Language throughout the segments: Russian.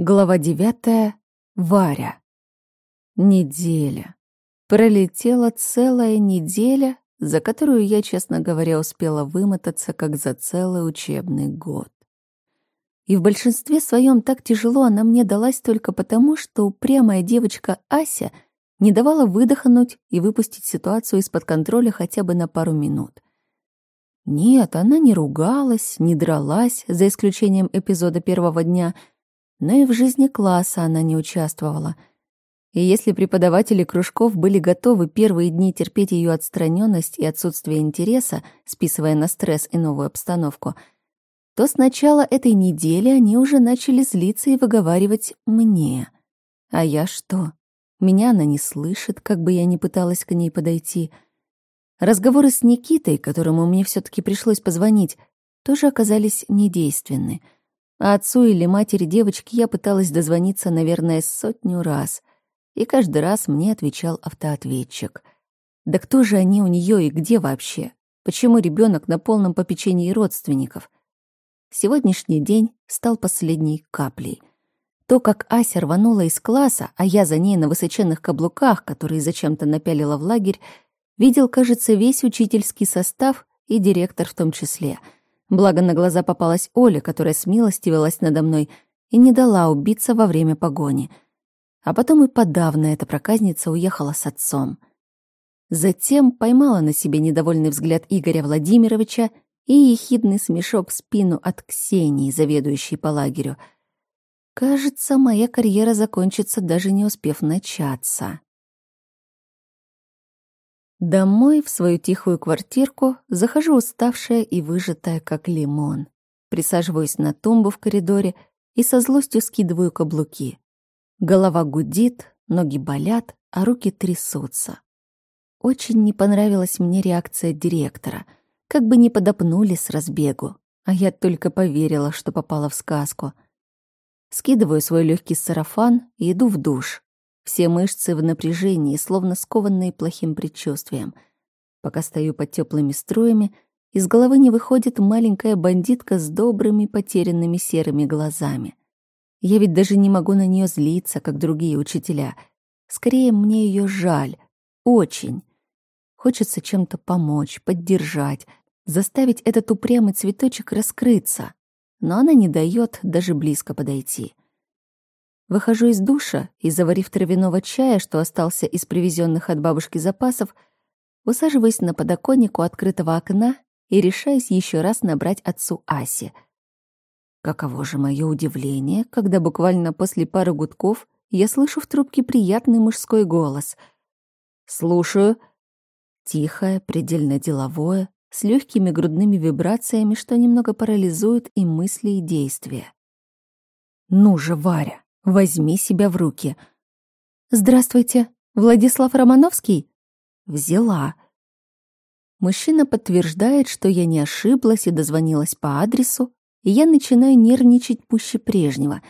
Глава девятая. Варя. Неделя. Пролетела целая неделя, за которую я, честно говоря, успела вымотаться, как за целый учебный год. И в большинстве своем так тяжело она мне далась только потому, что упрямая девочка Ася не давала выдохнуть и выпустить ситуацию из-под контроля хотя бы на пару минут. Нет, она не ругалась, не дралась, за исключением эпизода первого дня — но и в жизни класса она не участвовала. И если преподаватели кружков были готовы первые дни терпеть ее отстраненность и отсутствие интереса, списывая на стресс и новую обстановку, то с начала этой недели они уже начали злиться и выговаривать мне. А я что? Меня она не слышит, как бы я ни пыталась к ней подойти. Разговоры с Никитой, которому мне все таки пришлось позвонить, тоже оказались недейственны — а отцу или матери девочки я пыталась дозвониться, наверное, сотню раз. И каждый раз мне отвечал автоответчик. Да кто же они у нее и где вообще? Почему ребенок на полном попечении родственников? Сегодняшний день стал последней каплей. То, как Ася рванула из класса, а я за ней на высоченных каблуках, которые зачем-то напялила в лагерь, видел, кажется, весь учительский состав и директор в том числе — Благо на глаза попалась Оля, которая смилостивилась надо мной и не дала убиться во время погони. А потом и подавно эта проказница уехала с отцом. Затем поймала на себе недовольный взгляд Игоря Владимировича и ехидный смешок в спину от Ксении, заведующей по лагерю. Кажется, моя карьера закончится, даже не успев начаться. Домой, в свою тихую квартирку, захожу уставшая и выжатая, как лимон. Присаживаюсь на тумбу в коридоре и со злостью скидываю каблуки. Голова гудит, ноги болят, а руки трясутся. Очень не понравилась мне реакция директора. Как бы не подопнули с разбегу. А я только поверила, что попала в сказку. Скидываю свой легкий сарафан и иду в душ. Все мышцы в напряжении, словно скованные плохим предчувствием. Пока стою под теплыми струями, из головы не выходит маленькая бандитка с добрыми потерянными серыми глазами. Я ведь даже не могу на нее злиться, как другие учителя. Скорее, мне ее жаль. Очень. Хочется чем-то помочь, поддержать, заставить этот упрямый цветочек раскрыться. Но она не дает даже близко подойти. Выхожу из душа и, заварив травяного чая, что остался из привезенных от бабушки запасов, усаживаюсь на подоконник у открытого окна и решаюсь еще раз набрать отцу Аси. Каково же мое удивление, когда буквально после пары гудков я слышу в трубке приятный мужской голос. «Слушаю». Тихое, предельно деловое, с легкими грудными вибрациями, что немного парализует и мысли, и действия. «Ну же, Варя, Возьми себя в руки. «Здравствуйте, Владислав Романовский?» «Взяла». Мужчина подтверждает, что я не ошиблась и дозвонилась по адресу, и я начинаю нервничать пуще прежнего.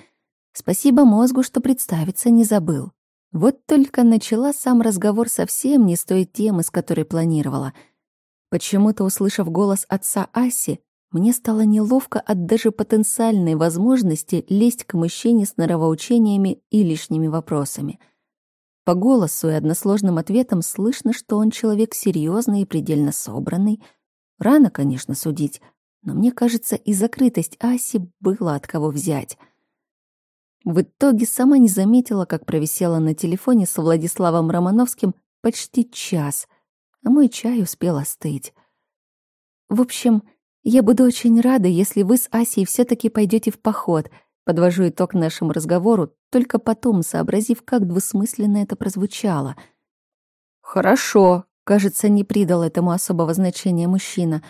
Спасибо мозгу, что представиться не забыл. Вот только начала сам разговор совсем не с той темы, с которой планировала. Почему-то, услышав голос отца Аси, мне стало неловко от даже потенциальной возможности лезть к мужчине с норовоучениями и лишними вопросами. По голосу и односложным ответам слышно, что он человек серьезный и предельно собранный. Рано, конечно, судить, но мне кажется, и закрытость Аси было от кого взять. В итоге сама не заметила, как провисела на телефоне с Владиславом Романовским почти час, а мой чай успел остыть. В общем, я буду очень рада, если вы с Асей все таки пойдете в поход. Подвожу итог нашему разговору, только потом сообразив, как двусмысленно это прозвучало. Хорошо, кажется, не придал этому особого значения мужчина.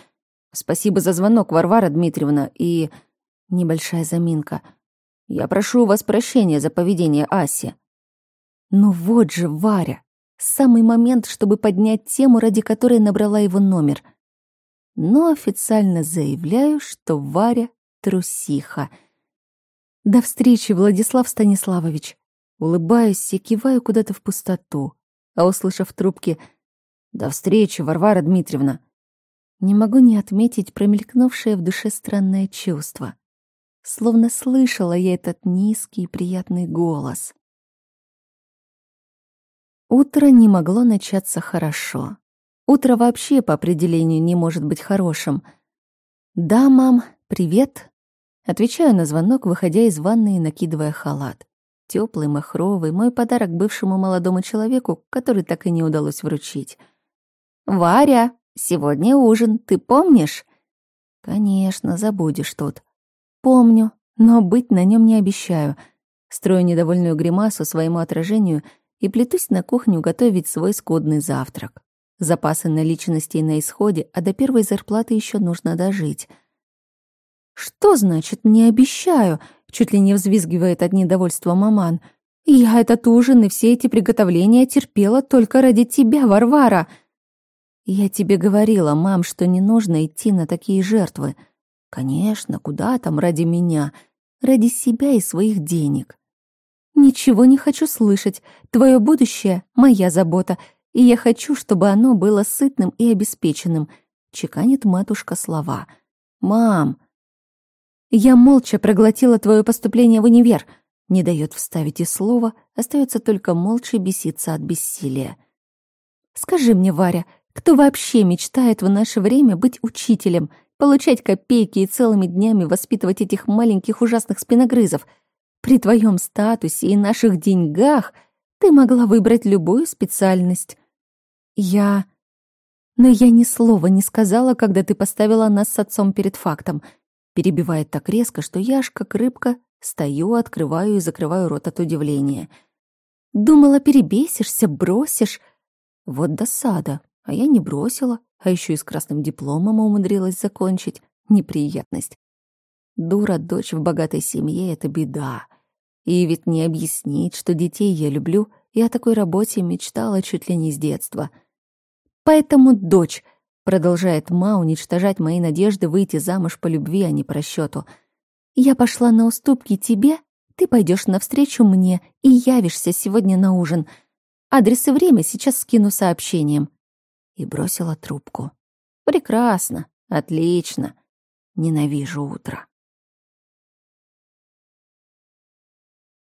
Спасибо за звонок, Варвара Дмитриевна, и небольшая заминка. Я прошу у вас прощения за поведение Аси. Ну вот же, Варя, самый момент, чтобы поднять тему, ради которой набрала его номер — но официально заявляю, что Варя — трусиха. До встречи, Владислав Станиславович. Улыбаюсь и киваю куда-то в пустоту, а услышав в трубке «До встречи, Варвара Дмитриевна!» не могу не отметить промелькнувшее в душе странное чувство. словно слышала я этот низкий и приятный голос. Утро не могло начаться хорошо. Утро вообще по определению не может быть хорошим. «Да, мам, привет», Отвечаю на звонок, выходя из ванны и накидывая халат. Теплый, махровый, мой подарок бывшему молодому человеку, который так и не удалось вручить. «Варя, сегодня ужин, ты помнишь?» «Конечно, забудешь тут». «Помню, но быть на нем не обещаю». Строю недовольную гримасу своему отражению и плетусь на кухню готовить свой скудный завтрак. Запасы наличностей на исходе, а до первой зарплаты еще нужно дожить. «Что значит «не обещаю»?» — чуть ли не взвизгивает от недовольства маман. «Я этот ужин и все эти приготовления терпела только ради тебя, Варвара!» «Я тебе говорила, мам, что не нужно идти на такие жертвы. Конечно, куда там ради меня? Ради себя и своих денег. Ничего не хочу слышать. Твое будущее — моя забота, и я хочу, чтобы оно было сытным и обеспеченным», — чеканит матушка слова. «Мам!» Я молча проглотила твое поступление в универ. Не дает вставить и слова, остается только молча беситься от бессилия. Скажи мне, Варя, кто вообще мечтает в наше время быть учителем, получать копейки и целыми днями воспитывать этих маленьких ужасных спиногрызов? При твоем статусе и наших деньгах ты могла выбрать любую специальность. Я... Но я ни слова не сказала, когда ты поставила нас с отцом перед фактом — Перебивает так резко, что я аж как рыбка стою, открываю и закрываю рот от удивления. Думала, перебесишься, бросишь. Вот досада. А я не бросила, а еще и с красным дипломом умудрилась закончить. Неприятность. Дура дочь в богатой семье — это беда. И ведь не объяснить, что детей я люблю, и о такой работе мечтала чуть ли не с детства. Поэтому, дочь, Продолжает Ма уничтожать мои надежды выйти замуж по любви, а не по расчету. Я пошла на уступки тебе, ты пойдешь навстречу мне и явишься сегодня на ужин. Адрес и время сейчас скину сообщением. И бросила трубку. Прекрасно, отлично. Ненавижу утро.